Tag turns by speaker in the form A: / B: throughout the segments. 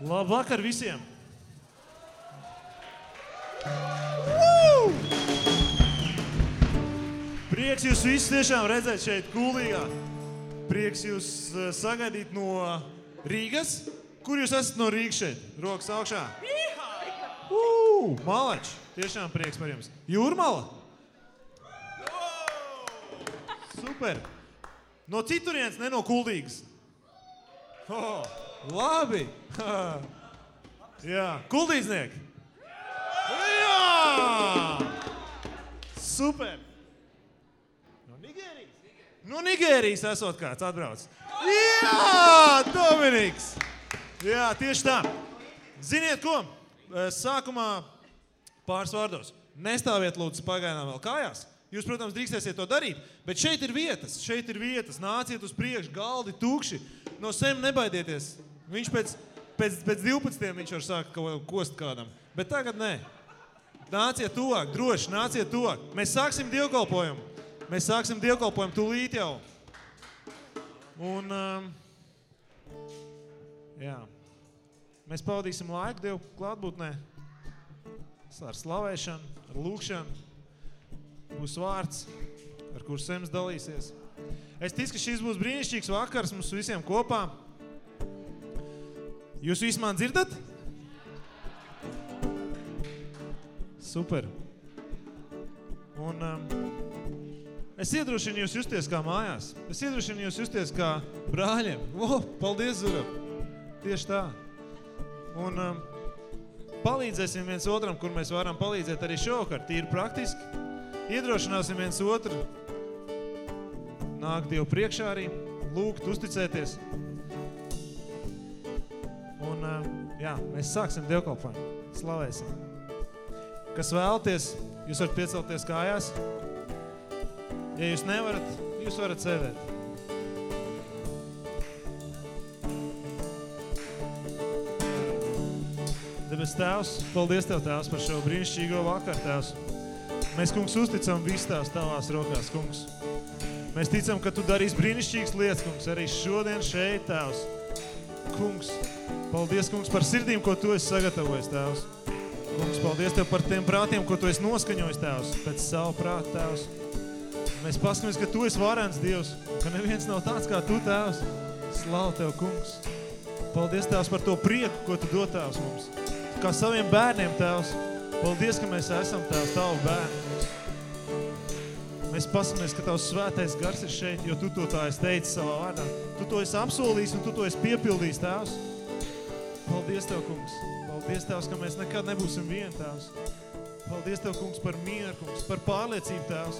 A: Labvakar visiem! Woo! Prieks jūs visus tiešām redzēt šeit Kulīgā. Prieks jūs eh, sagaidīt no Rīgas. Kur jūs esat no Rīgas šeit? Rokas augšā. Uu, Malač, tiešām prieks par jums. Jūrmala? Super. No citurienes, ne no Kuldīgas. Oh, labi. Jā, kuldīznieki. Jā! Super. No Nigērijas. No Nigērijas esot kāds atbrauc. Jā, Dominiks. Jā, tieši tā. Ziniet ko? Sākumā pāris vārdos. Nestāviet lūdzu pagaidām vēl kājās. Jūs, protams, drīkstēsiet to darīt, bet šeit ir vietas, šeit ir vietas. Nāciet uz priekšu, galdi tukši. No sem nebaidieties. Viņš pēc, pēc, pēc 12. viņš var sākt kaut ko kost kādam. Bet tagad nē. Nāciet tuvāk, droši, nāciet tuvāk. Mēs sāksim dievkalpojumu. Mēs sāksim dievkalpojumu tūlīt jau. Un, um, jā, mēs pavadīsim laiku Dievu klātbūtnē ar slavēšanu, ar lūkšanu. Būs vārds, ar kuru Sems dalīsies. Es ticu, ka šis būs brīnišķīgs vakars mums visiem kopā. Jūs visi man dzirdat? Super. Un um, es iedrošinu jūs justies kā mājās. Es iedrošinu jūs justies kā brāļiem. O, paldies, Zura. Tieši tā. Un um, palīdzēsim viens otram, kur mēs varam palīdzēt arī šovakar. Tīri praktiski. Iedrošināsim viens otru. Nāk Dievu priekšā arī. Lūgt, uzticēties. Un um, jā, mēs sāksim Dievkalpojumu. Slavēsim. Kas vēlaties, jūs varat piecelties kājās. Ja jūs nevarat, jūs varat sēdēt. Debes Tēvs, paldies Tev, Tēvs, par šo brīnišķīgo vakaru, Tēvs. Mēs, kungs, uzticam visu Tēvs Tavās rokās, kungs. Mēs ticam, ka Tu darīs brīnišķīgas lietas, kungs, arī šodien šeit, Tēvs. Kungs, paldies, kungs, par sirdīm, ko Tu esi sagatavojis, Tēvs. Kungs, paldies Tev par tiem prātiem, ko Tu esi noskaņojis, Tēvs, pēc savu prātu, Tēvs. Mēs paskamies, ka Tu esi varens Dievs, ka neviens nav tāds kā Tu, Tēvs. Slavu Tev, kungs. Paldies, Tēvs, par to prieku, ko Tu dod, Tēvs, mums. Kā saviem bērniem, Tēvs. Paldies, ka mēs esam, Tēvs, Tavu bērni. Mēs pasamies, ka Tavs svētais gars ir šeit, jo Tu to tā esi teicis savā vārdā. Tu to esi apsolījis un Tu to esi piepildījis, Tēvs. Paldies Tev, kungs. Paldies, Tēvs, ka mēs nekad nebūsim vien, Tēvs. Paldies Tev, kungs, par mieru, kungs, par pārliecību, Tēvs.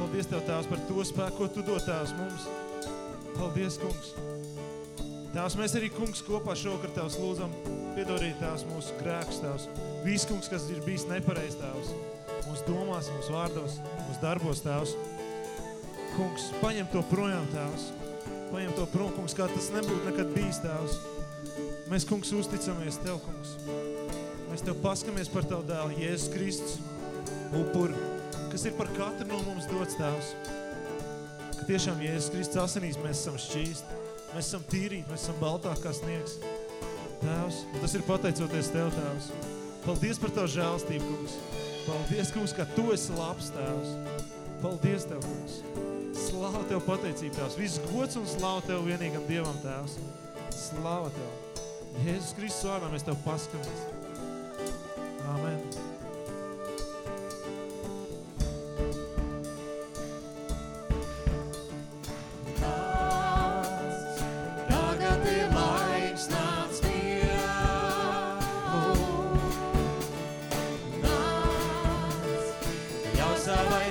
A: Paldies Tev, Tēvs, par to spēku, ko Tu dod, Tēvs, mums. Paldies, kungs. Tēvs, mēs arī, kungs, kopā šokar Tēvs lūdzam piedodīt, Tēvs, mūsu grēkus, Tēvs. Viss, kungs, kas ir bijis nepareiz, Tēvs. Mūsu domās, mūsu vārdos, mūsu darbos, Tēvs. Kungs, paņem to projām, Tēvs. Paņem to prom, kungs, kā tas nebūtu nekad bijis, Tēvs. Mēs, kungs, uzticamies Tev, kungs. Mēs Tev paskamies par Tavu dēlu, Jēzus Kristus, upuri, kas ir par katru no mums dots, Tēvs. Ka tiešām Jēzus Kristus asinīs mēs esam šķīsti, mēs esam tīrīti, mēs esam baltāk kā sniegs. Tēvs, un tas ir pateicoties Tev, Tēvs. Paldies par Tavu žēlstību, kungs. Paldies, kungs, ka Tu esi labs, Tēvs. Paldies Tev, kungs. Slāva Tev pateicību, Tēvs. Viss gods un slāva Tev vienīgam Dievam, Tēvs. Slāva Tev. Jēzus Kristus vārdā mēs Tev paskamies.
B: Sabah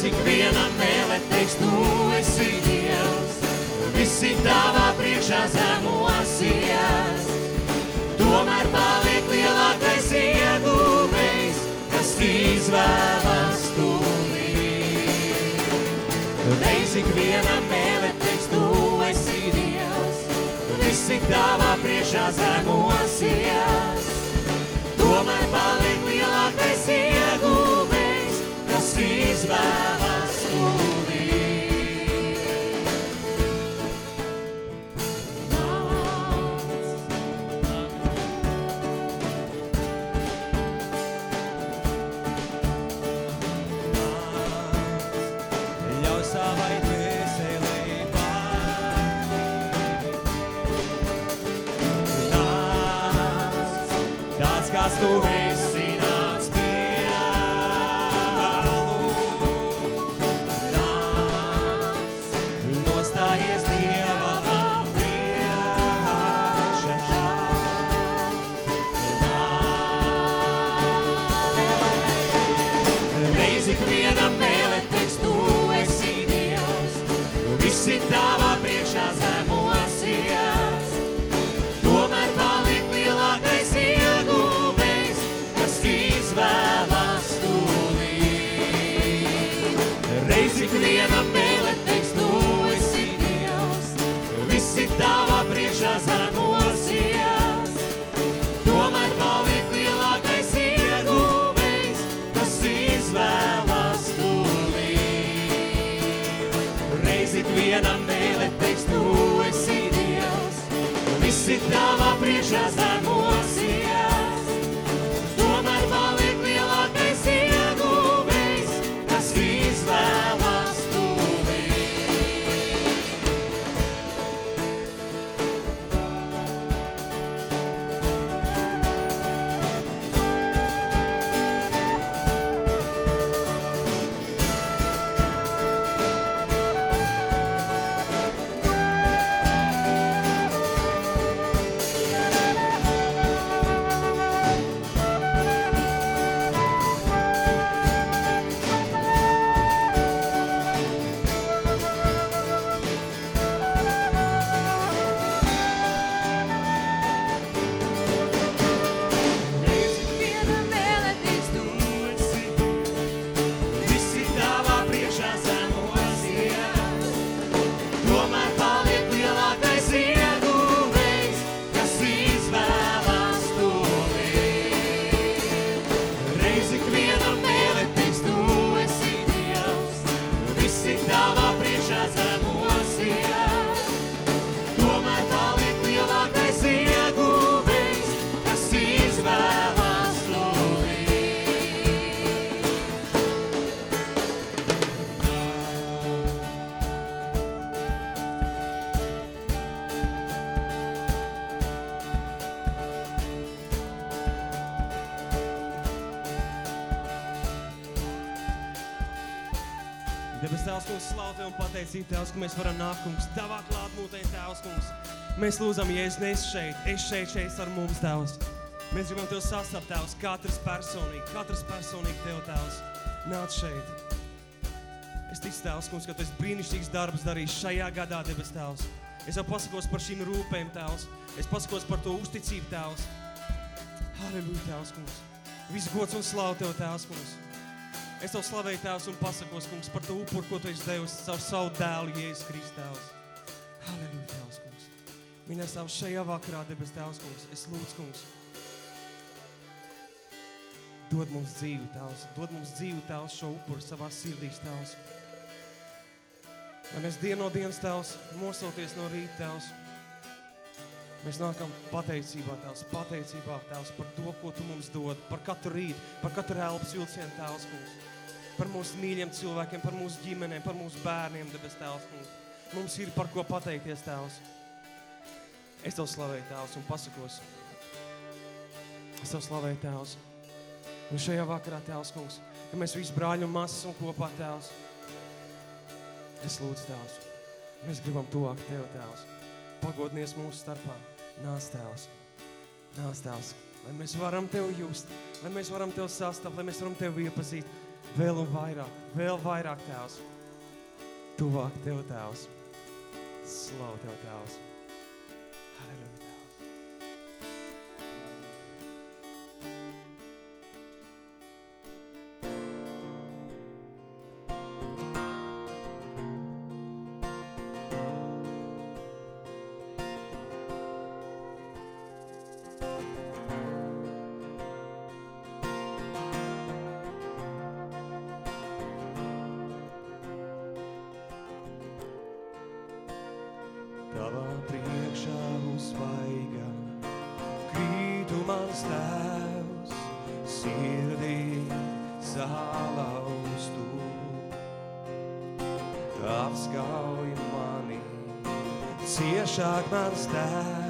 B: Reiz ik viena mēlē teiks, nu, tu esi Dievs, un visi tavā priekšā zemosies. Tomēr paliek lielākais ieguvējs, kas izvēlas tūlī. Reiz ik viena mēlē teiks, nu, tu esi Dievs, un visi tavā priekšā zemosies.
C: Debes Tēvs, kungs, slavu Tev un pateicību Tēvs, ka mēs varam nākt, kungs, Tavā klātbūtnē, Tēvs, kungs. Mēs lūdzam, ja es neesmu šeit, es šeit, šeit ar mums, Tēvs. Mēs gribam Tev sastapt, Tēvs, katrs personīgi, katrs personīgi Tev, Tēvs. Nāc šeit. Es ticu, Tēvs, kungs, ka Tu esi brīnišķīgs darbs darījis šajā gadā, Debes Tēvs. Es jau pasakos par šīm rūpēm, Tēvs. Es pasakos par to uzticību, Tēvs. Halleluja, Tēvs, kungs. Viss gods un slavu Tev, Tēvs, kungs. Es tev slavēju, Tēvs, un pasakos, kungs, par to upuru, ko tu esi devis caur savu dēlu, Jēzus Kristus, Tēvs. Halleluja, Tēvs, kungs. Mīļais Tēvs, šajā vakarā, debes Tēvs, kungs, es lūdzu, kungs. Dod mums dzīvi, Tēvs, dod mums dzīvi, Tēvs, šo upuru savā sirdīs, Tēvs. Lai mēs dienu no dienas, Tēvs, mosoties no rīta, Tēvs, mēs nākam pateicībā, Tēvs, pateicībā, Tēvs, par to, ko Tu mums dod, par katru rītu, par katru elpas vilcienu, Tēvs, kungs. Par mūsu mīļiem cilvēkiem, par mūsu ģimenēm, par mūsu bērniem, debes Tēvs, kungs. Mums ir par ko pateikties, Tēvs. Es Tev slavēju, Tēvs, un pasakos. Es Tev slavēju, Tēvs. Un šajā vakarā, Tēvs, kungs, ka mēs visi brāļi un masas un kopā, Tēvs. Es lūdzu, Tēvs, mēs gribam tuvāk Tev, Tēvs. Pagodnies mūsu starpā. Nāc, Tēvs. Nāc, Tēvs. Lai mēs varam Tev just, lai mēs varam Tev sastapt, lai mēs varam Tev iepazīt vēl un vairāk, vēl vairāk, Tēvs. Tuvāk Tev, Tēvs. Slavu Tev, Tēvs.
B: ciešāk mans tēvs.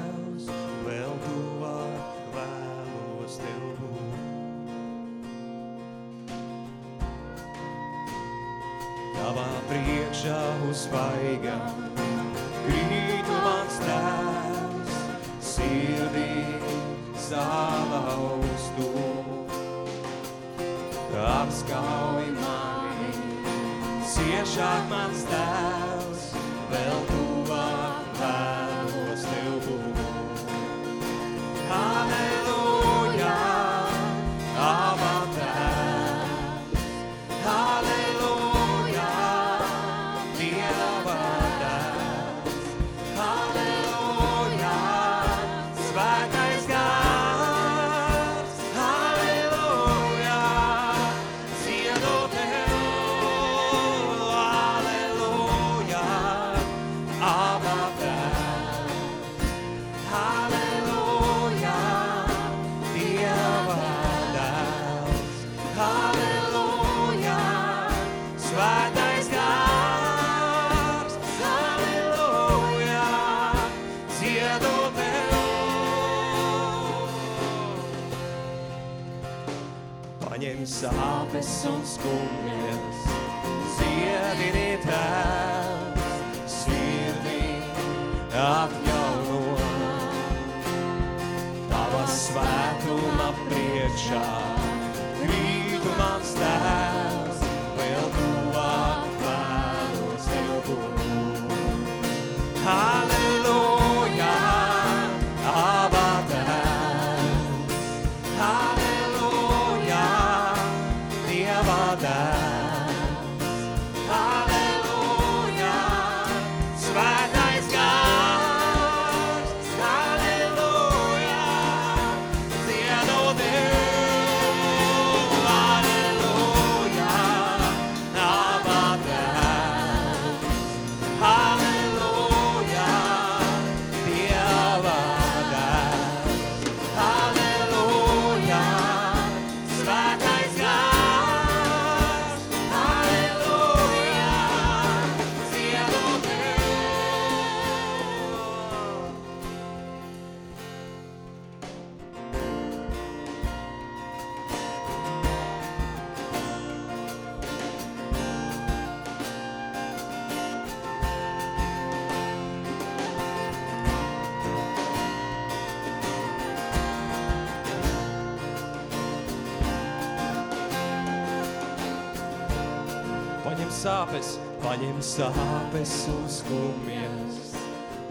B: sāpes un skumjas,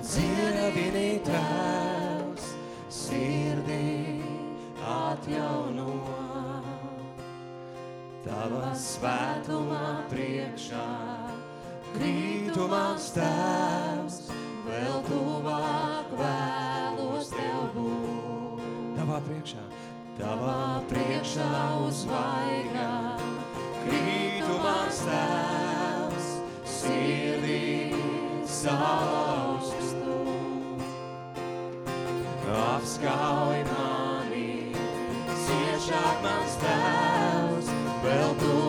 B: dziera vienī tēvs, sirdī atjauno. Tava svētumā priekšā, krītumās tēvs, vēl tuvāk vēlos tev būt. Tavā priekšā, tavā priekšā uzvaigā, krītumās tēvs, sirdī saukstu. Apskauj mani, ciešāk mans tēvs, vēl tu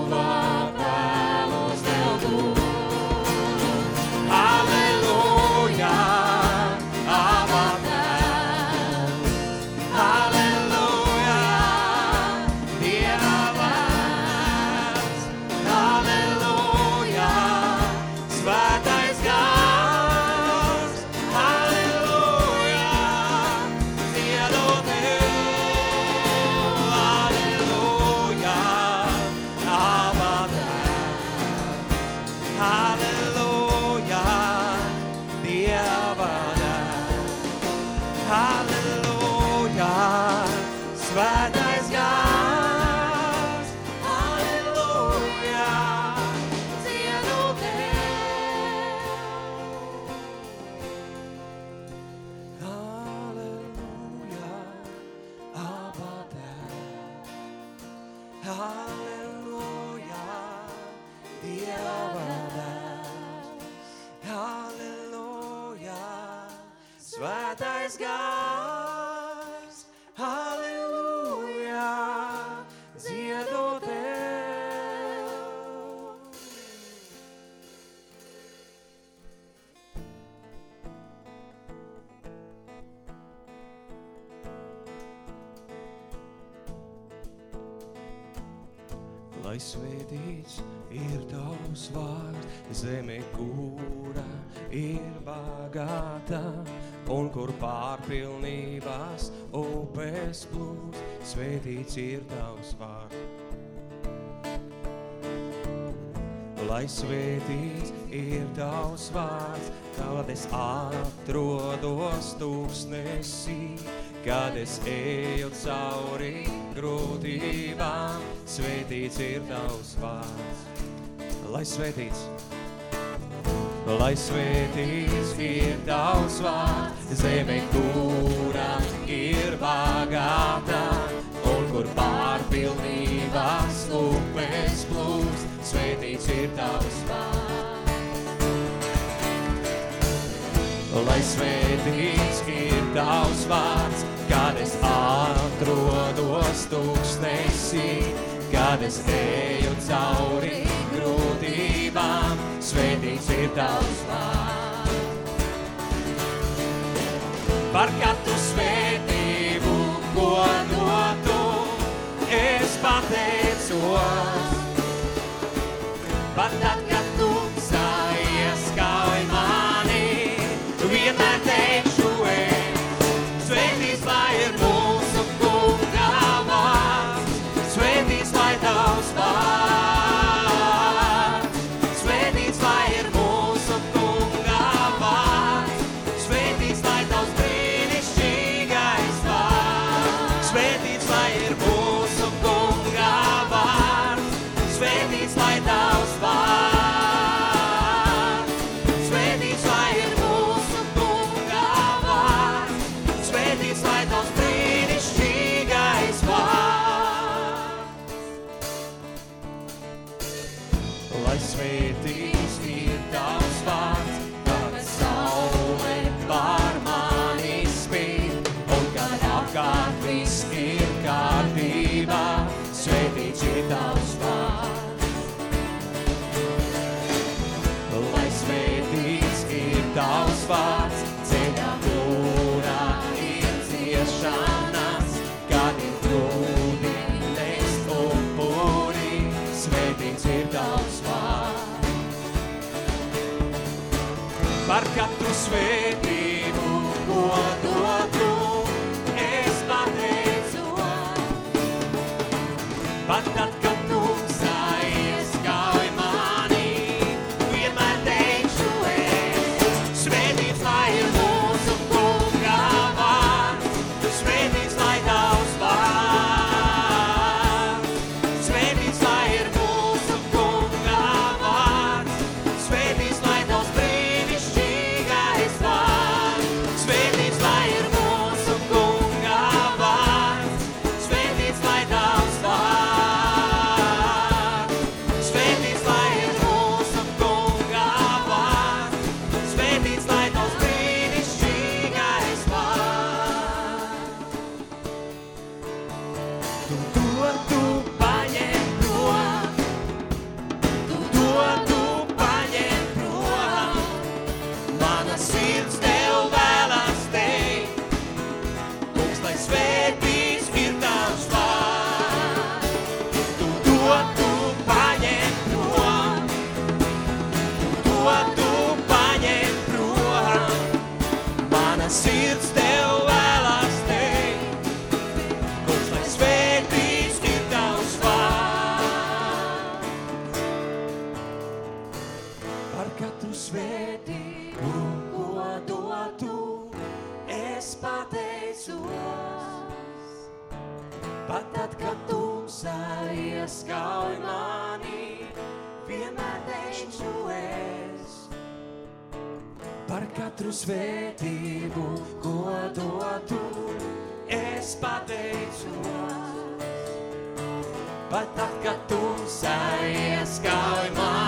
B: svētīts ir tavs vārds, kad es atrodos tūkstnesī, kad es eju cauri grūtībām, svētīts ir tavs vārds. Lai svētīts! Lai svētīts ir tavs vārds, zeme, kurā ir bagātā, un kur pārpilnībā slūpēs plūst svētīts ir tavs vārds. Lai svētīts ir tavs vārds, kad es atrodos tūkstnesī, kad es eju cauri grūtībām, svētīts ir tavs vārds. Par katru svētību, ko notu, es pateicu, banda par katru svētību, ko space. ka tumsā ieskauj mani, vienmēr teikšu es. Par katru svētību, ko dotu, es pateicos. Pat tad, kad tumsā ieskauj mani,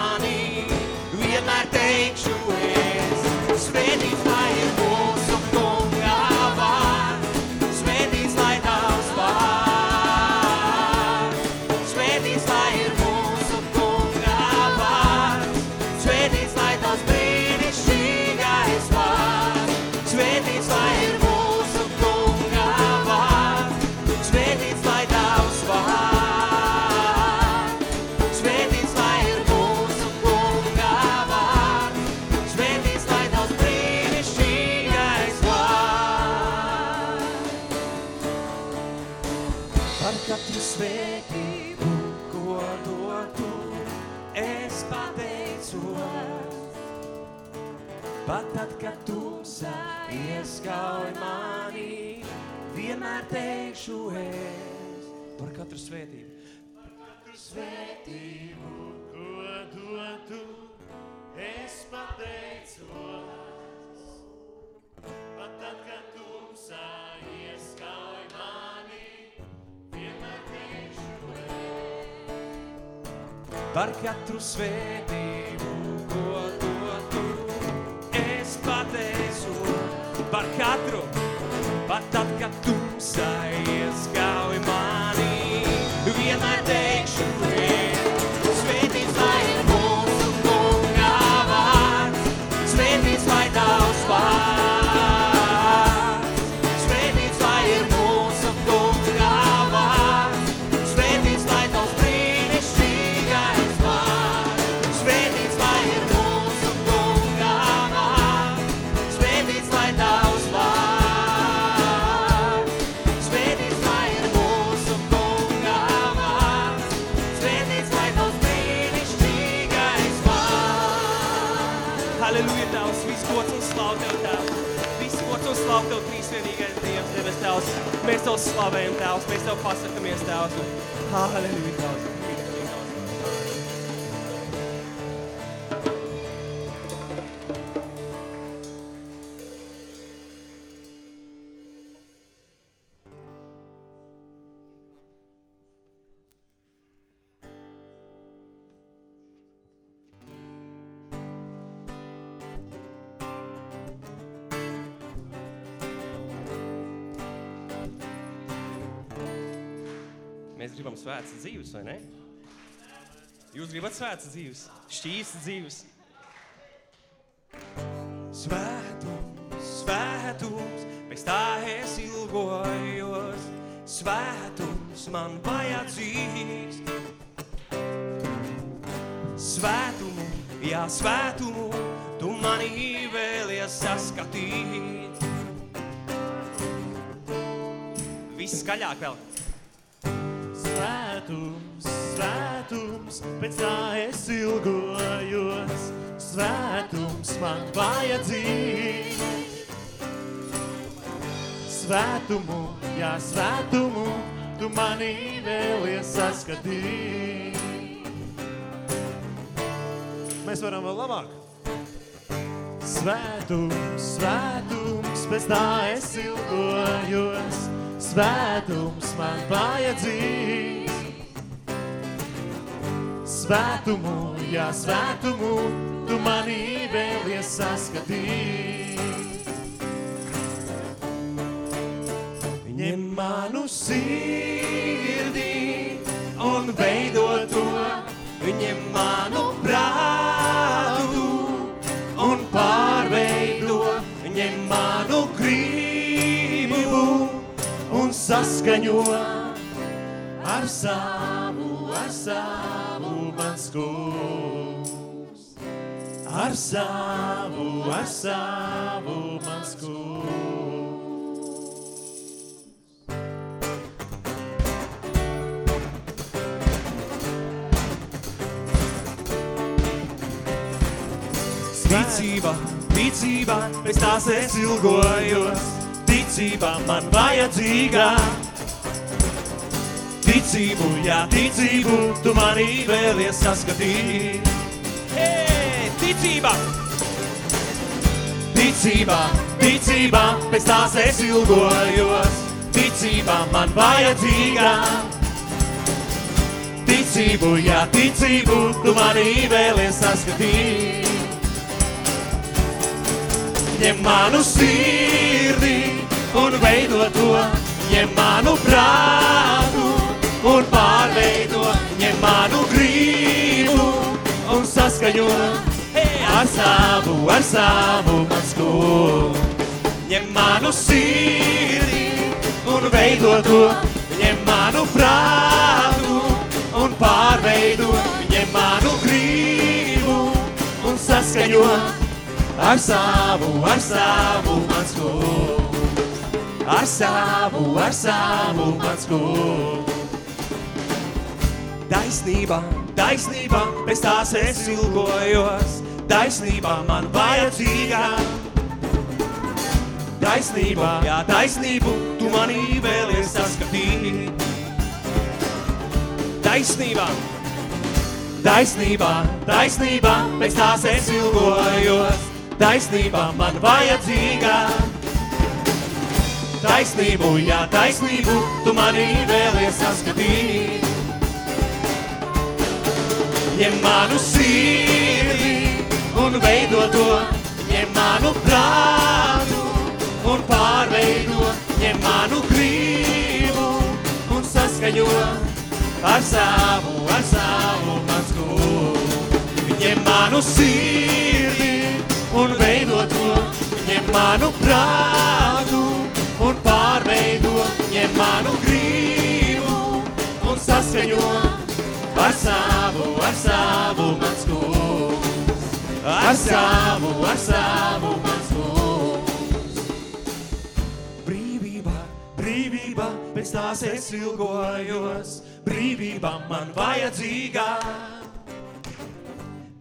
B: kad tumsā ieskauj mani, vienmēr teikšu es par katru svētību. Svētību,
A: ko dod tu, es pateicos. Pat tad, kad tumsā ieskauj mani, vienmēr teikšu es.
B: Par katru svētību, ko dod 4 Patatka tumsa Mēs Tev slavējam, Tēvs, mēs Tev pasakamies, Tēvs. Halleluja, Tēvs. Mēs gribam svētas dzīves, vai ne? Jūs gribat svētas dzīves, šķīstas dzīves. Svētums, svētums, pēc tā es ilgojos. Svētums man vajadzīgs. Svētumu, jā, svētumu, tu manī vēlies saskatīt. Viss skaļāk vēl.
A: Svētums, svētums, pēc tā es ilgojos. Svētums man vajadzīgs. Svētumu, jā, svētumu, tu manī vēlies saskatīt.
D: Mēs varam vēl labāk.
A: Svētums, svētums, pēc tā es ilgojos. Svētums man vajadzīgs. Svētumu, jā, svētumu, tu manī vēlies saskatīt. Ņem manu sirdī un veido to, ņem manu prātu un pārveido, ņem manu gribu un saskaņo ar savu, ar savu mans kungs. Ar savu, ar savu mans kungs. Ticība, ticība, pēc tās es ilgojos. Ticība man vajadzīga. Ticību, jā, ticību, tu manī vēlies saskatīt.
B: Hei, ticība!
A: Ticība, ticība, pēc tās es ilgojos. Ticība man vajadzīga. Ticību, jā, ticību, tu manī vēlies saskatīt. Ņem manu sirdi un veido to, ņem manu prātu un pārveido, ņem manu gribu un saskaņo ar savu, ar savu mans kungs. Ņem manu sirdi un veido to, ņem manu prātu un pārveido, ņem manu gribu un saskaņo ar savu, ar savu mans kungs. Ar savu, ar savu mans kungs.
B: Taisnība, taisnība, pēc tās es ilgojos, taisnība man vajadzīga. Taisnība, jā, taisnību, tu manī vēlies saskatīt. Taisnība, taisnība, taisnība, pēc tās es ilgojos, taisnība man vajadzīga. Taisnību, jā, taisnību, tu manī vēlies saskatīt. Ņem manu sirdi un veido to, ņem manu prātu un pārveido, ņem manu grību un saskaņo. Ar savu, ar savu mans kungu. Ņem manu sirdi un veido to, ņem manu prātu un pārveido, ņem manu grību un saskaņo ar savu, ar savu mans kungs. Ar savu, ar savu mans kungs. Brīvība, brīvība, pēc tās es ilgojos, brīvība man vajadzīga.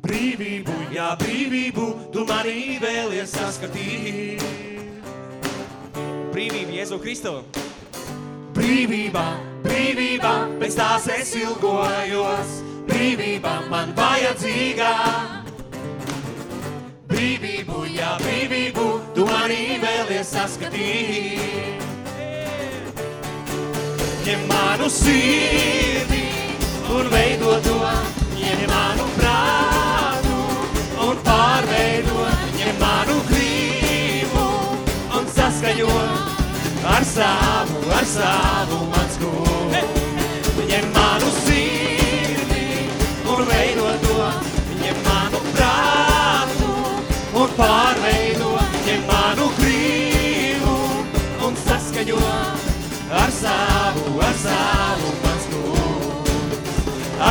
B: Brīvību, jā, brīvību, tu manī vēlies saskatīt. Brīvība, Jēzu Kristu. Brīvība, brīvība, pēc tās es ilgojos, brīvība man vajadzīga. Brīvību, jā, brīvību, tu manī vēlies saskatīt. Ņem manu sirdi un veido to, ņem manu prātu un pārveido, ņem manu grību un saskaņo ar savu, ar savu mans kungs. Ņem manu sirdi un veido to, ņem manu prātu un pārveido, ņem manu grību un saskaņo ar savu, ar savu mans kungs.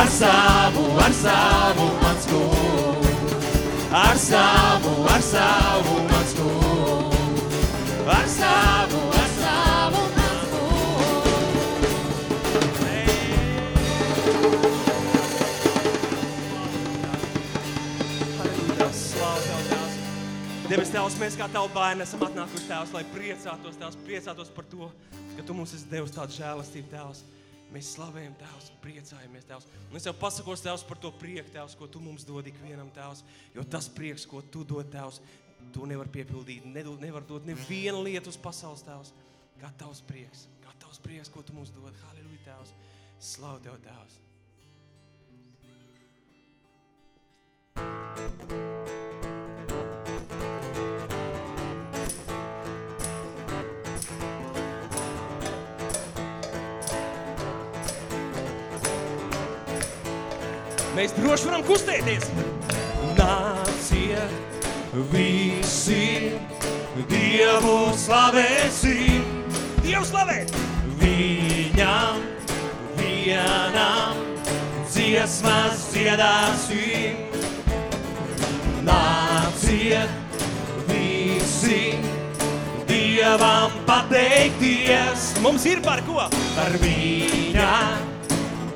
B: Ar savu, ar savu mans kungs. Ar savu, ar savu mans kungs. Ar savu Debes Tēvs, mēs kā Tavu bērni esam atnākuši Tēvs, lai priecātos Tēvs, priecātos par to, ka Tu mums esi devis tādu žēlastību Tēvs. Mēs slavējam Tēvs un priecājamies Tēvs. Un es jau pasakos Tēvs par to prieku Tēvs, ko Tu mums dod ikvienam Tēvs. Jo tas prieks, ko Tu dod Tēvs, Tu nevar piepildīt, nedod, nevar dot nevienu lietu uz pasaules Tēvs. Kā Tavs prieks, kā Tavs prieks, ko Tu mums dod. Halleluja Tēvs. Slavu Tev Tēvs. Mēs droši varam kustēties. Nāciet visi, Dievu slavēsim. Dievu slavēt! Viņam vienam dziesmas dziedāsim. Nāciet visi, Dievam pateikties. Mums ir par ko? Par viņa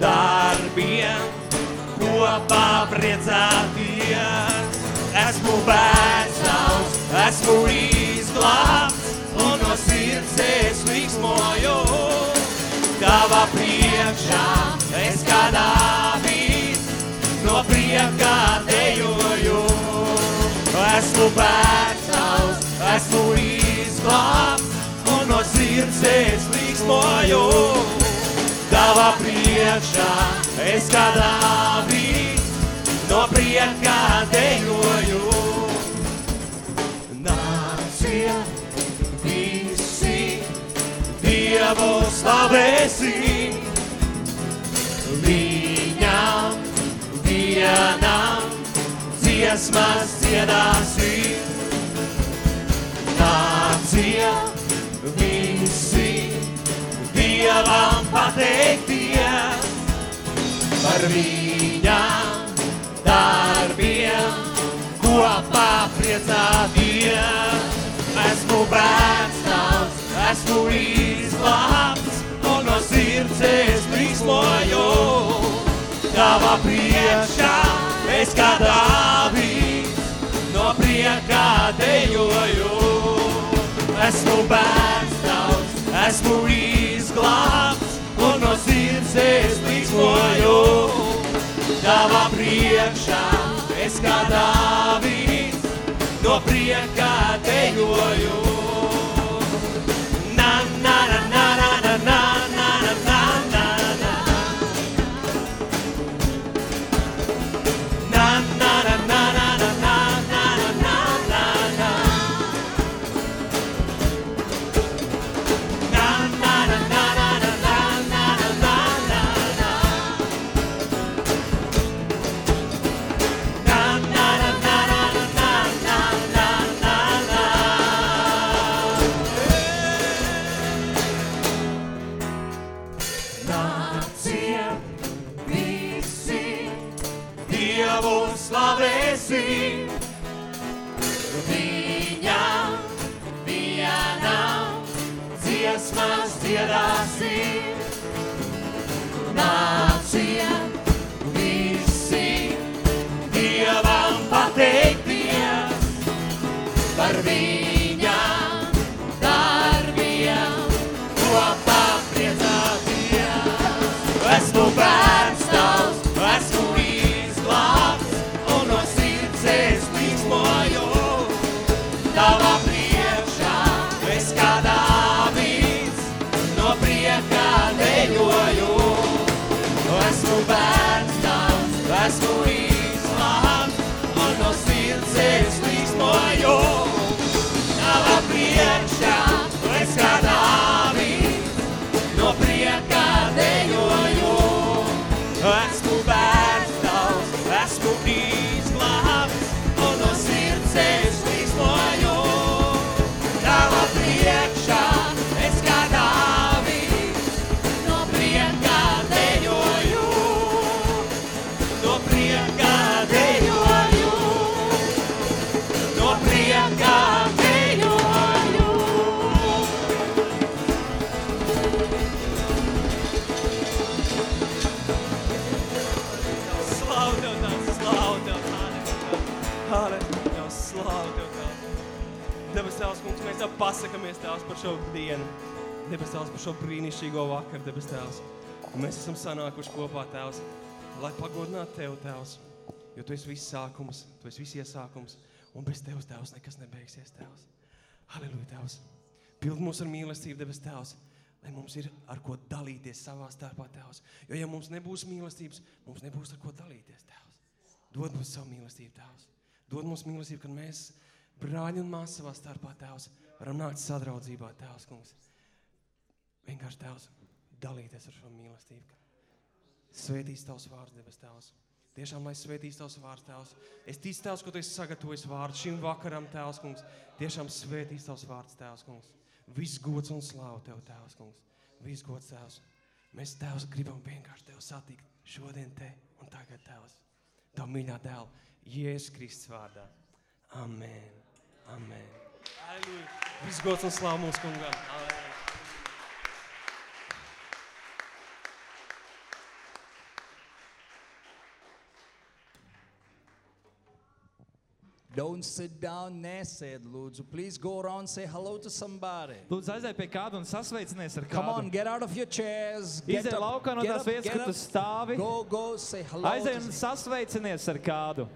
B: darbiem kopā priecāties. Esmu bērns tavs, esmu izglābts, un no sirds es līksmoju. Tava priekšā es kā Dāvīds, no priekā dejoju. Esmu bērns tavs, esmu izglābts, un no sirds es līksmoju. Tava priekšā es kā Dāvīds, no priekā dejoju. Nāciet visi, Dievu slavēsim, Viņam vienam dziesmas dziedāsim. Nāciet visi, Dievam pateikties par viņam darbiem, kopā priecāties. Esmu bērns tavs, esmu izglābts, un no sirds es līksmoju. tava priekšā, es kā Dāvīds, no priekā dejoju. Esmu bērns tavs, esmu izglābts, un no sirdsēs līksmoju. Tavā priekšā es kā Dāvids no priekā teļoju. Na, na, na, na, na, na, na. Pasakamies, Tēvs, par šo dienu. Debes Tēvs, par šo brīnišķīgo vakaru, Debes Tēvs. Un mēs esam sanākuši kopā, Tēvs, lai pagodinātu Tev, Tēvs. Jo Tu esi viss sākums, Tu esi viss iesākums. Un bez Tevs, Tēvs, nekas nebeigsies, Tēvs. Halleluja, Tēvs. Pild mūs ar mīlestību, debes Tēvs, lai mums ir ar ko dalīties savā starpā, Tēvs. Jo, ja mums nebūs mīlestības, mums nebūs ar ko dalīties, Tēvs. Dod mums savu mīlestību, Tēvs. Dod mums mīlestību, kad mēs, brāļi un māsas savā starpā, Tēvs, varam nākt sadraudzībā, Tēvs, kungs. Vienkārši, Tēvs, dalīties ar šo mīlestību. Svētīs Tavs vārds, debes Tēvs. Tiešām, lai svētīs Tavs vārds, Tēvs. Es ticu, Tēvs, ka Tu esi sagatavojis vārdu šim vakaram, Tēvs, kungs. Tiešām svētīs Tavs vārds, Tēvs, kungs. Viss gods un slāva Tev, Tēvs, kungs. Viss gods, Tēvs. Mēs, Tēvs, gribam vienkārši Tev satikt šodien te un tagad, Tēvs. Tavu mīļā dēlu, Jēzus Kristus vārdā. Amen. Amen. Halleluja. Viss gods un slāva mūsu kungam. Amen.
E: Don't sit down, nesēd, lūdzu. Please go around, say hello to somebody.
F: Lūdzu, aizej pie kāda un sasveicinies ar
E: Come on,
F: kādu.
E: get out of your chairs. Get
F: Izej laukā no tās vietas, kur tu stāvi.
E: Go, go, say hello.
F: Aizej
E: to
F: un sasveicinies ar kādu.